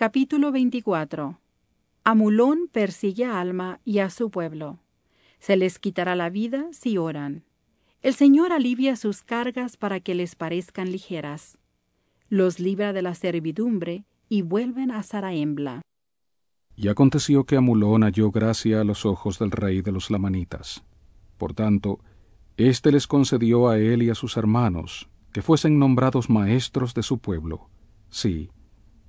Capítulo 24 Amulón persigue a Alma y a su pueblo. Se les quitará la vida si oran. El Señor alivia sus cargas para que les parezcan ligeras. Los libra de la servidumbre y vuelven a Saraembla. Y aconteció que Amulón halló gracia a los ojos del rey de los lamanitas. Por tanto, éste les concedió a él y a sus hermanos que fuesen nombrados maestros de su pueblo, sí,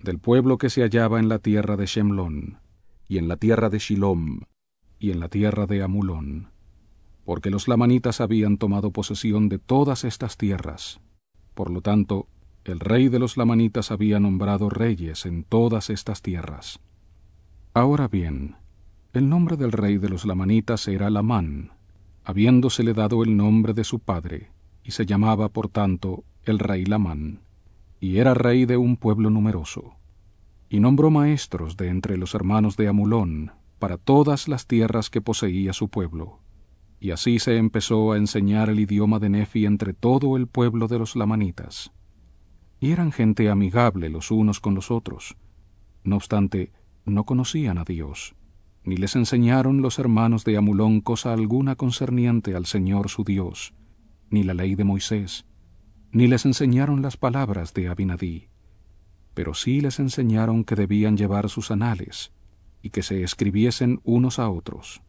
del pueblo que se hallaba en la tierra de Shemlón, y en la tierra de Shilom, y en la tierra de Amulón, porque los lamanitas habían tomado posesión de todas estas tierras. Por lo tanto, el rey de los lamanitas había nombrado reyes en todas estas tierras. Ahora bien, el nombre del rey de los lamanitas era Lamán, habiéndosele dado el nombre de su padre, y se llamaba por tanto el rey Lamán, y era rey de un pueblo numeroso. Y nombró maestros de entre los hermanos de Amulón, para todas las tierras que poseía su pueblo. Y así se empezó a enseñar el idioma de Nefi entre todo el pueblo de los lamanitas. Y eran gente amigable los unos con los otros. No obstante, no conocían a Dios, ni les enseñaron los hermanos de Amulón cosa alguna concerniente al Señor su Dios, ni la ley de Moisés, ni les enseñaron las palabras de Abinadí, pero sí les enseñaron que debían llevar sus anales, y que se escribiesen unos a otros.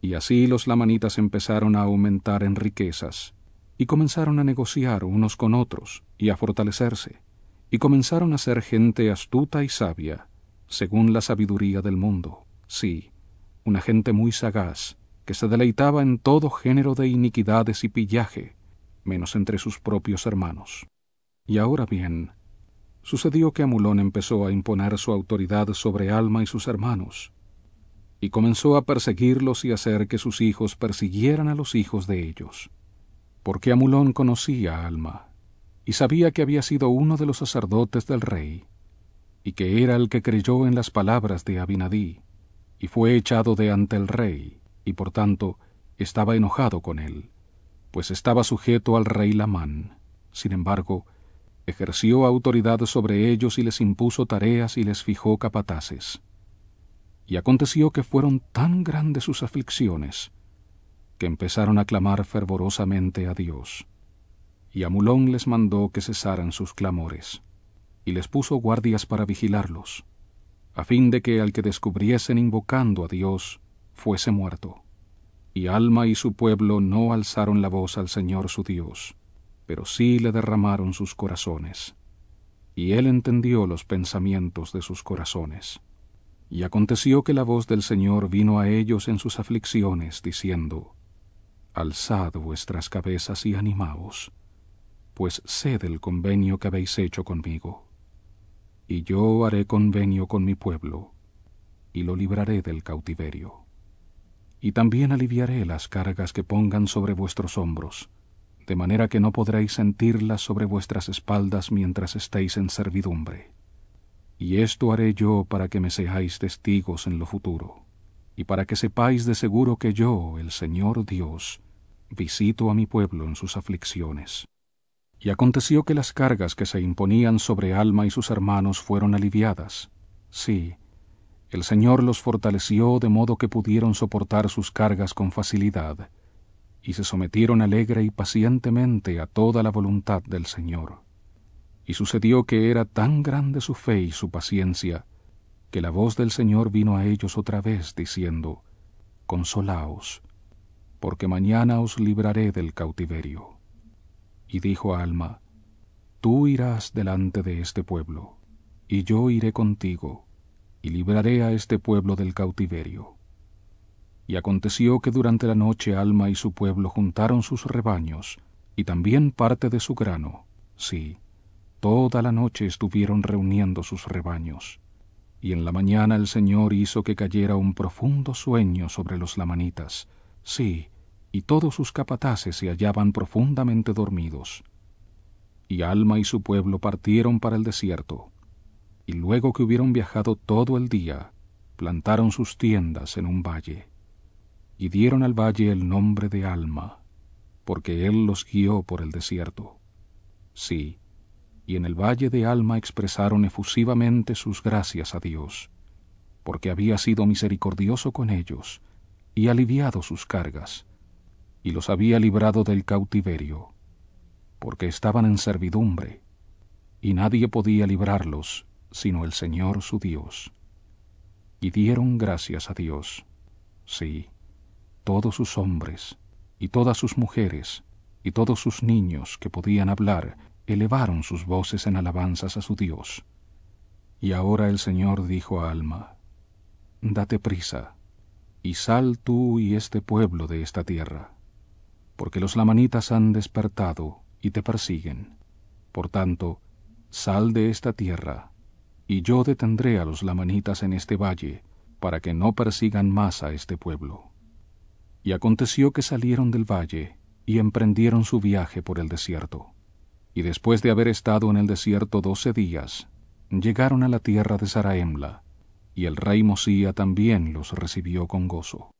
Y así los lamanitas empezaron a aumentar en riquezas, y comenzaron a negociar unos con otros, y a fortalecerse, y comenzaron a ser gente astuta y sabia, según la sabiduría del mundo, sí, una gente muy sagaz, que se deleitaba en todo género de iniquidades y pillaje, menos entre sus propios hermanos. Y ahora bien, sucedió que Amulón empezó a imponer su autoridad sobre Alma y sus hermanos, y comenzó a perseguirlos y hacer que sus hijos persiguieran a los hijos de ellos, porque Amulón conocía a Alma, y sabía que había sido uno de los sacerdotes del rey, y que era el que creyó en las palabras de Abinadí, y fue echado de ante el rey, y por tanto estaba enojado con él, pues estaba sujeto al rey Lamán. Sin embargo, ejerció autoridad sobre ellos y les impuso tareas y les fijó capataces. Y aconteció que fueron tan grandes sus aflicciones, que empezaron a clamar fervorosamente a Dios. Y Amulón les mandó que cesaran sus clamores y les puso guardias para vigilarlos, a fin de que al que descubriesen invocando a Dios fuese muerto. Y Alma y su pueblo no alzaron la voz al Señor su Dios, pero sí le derramaron sus corazones. Y él entendió los pensamientos de sus corazones. Y aconteció que la voz del Señor vino a ellos en sus aflicciones, diciendo, Alzad vuestras cabezas y animaos, pues sé del convenio que habéis hecho conmigo y yo haré convenio con mi pueblo, y lo libraré del cautiverio. Y también aliviaré las cargas que pongan sobre vuestros hombros, de manera que no podréis sentirlas sobre vuestras espaldas mientras estéis en servidumbre. Y esto haré yo para que me seáis testigos en lo futuro, y para que sepáis de seguro que yo, el Señor Dios, visito a mi pueblo en sus aflicciones. Y aconteció que las cargas que se imponían sobre Alma y sus hermanos fueron aliviadas. Sí, el Señor los fortaleció de modo que pudieron soportar sus cargas con facilidad, y se sometieron alegre y pacientemente a toda la voluntad del Señor. Y sucedió que era tan grande su fe y su paciencia, que la voz del Señor vino a ellos otra vez, diciendo, Consolaos, porque mañana os libraré del cautiverio y dijo Alma, Tú irás delante de este pueblo, y yo iré contigo, y libraré a este pueblo del cautiverio. Y aconteció que durante la noche Alma y su pueblo juntaron sus rebaños, y también parte de su grano, sí, toda la noche estuvieron reuniendo sus rebaños. Y en la mañana el Señor hizo que cayera un profundo sueño sobre los lamanitas, sí, y todos sus capataces se hallaban profundamente dormidos. Y Alma y su pueblo partieron para el desierto, y luego que hubieron viajado todo el día, plantaron sus tiendas en un valle, y dieron al valle el nombre de Alma, porque él los guió por el desierto. Sí, y en el valle de Alma expresaron efusivamente sus gracias a Dios, porque había sido misericordioso con ellos y aliviado sus cargas, y los había librado del cautiverio, porque estaban en servidumbre, y nadie podía librarlos sino el Señor su Dios. Y dieron gracias a Dios, sí, todos sus hombres, y todas sus mujeres, y todos sus niños que podían hablar, elevaron sus voces en alabanzas a su Dios. Y ahora el Señor dijo a Alma, Date prisa, y sal tú y este pueblo de esta tierra, porque los lamanitas han despertado y te persiguen. Por tanto, sal de esta tierra, y yo detendré a los lamanitas en este valle, para que no persigan más a este pueblo. Y aconteció que salieron del valle, y emprendieron su viaje por el desierto y después de haber estado en el desierto doce días, llegaron a la tierra de Zaraemla, y el rey Mosía también los recibió con gozo.